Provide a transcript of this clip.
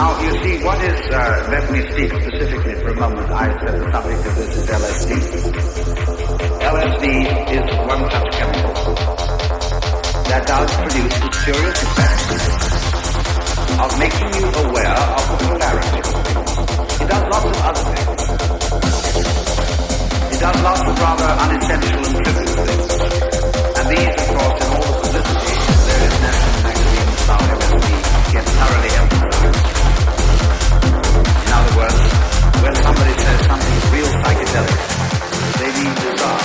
Now, you see, what is, uh, let me speak specifically for a moment. I said the subject of this is LSD. LSD is one such chemical that does produce the curious effect of making you aware of the polarity. It does lots of other things. It does lots of rather unessential and trivial things. And these, of course, in all the publicity there is national magazine about LSD, get thoroughly emphasized world somebody says something real psychedelic, they mean bizarre.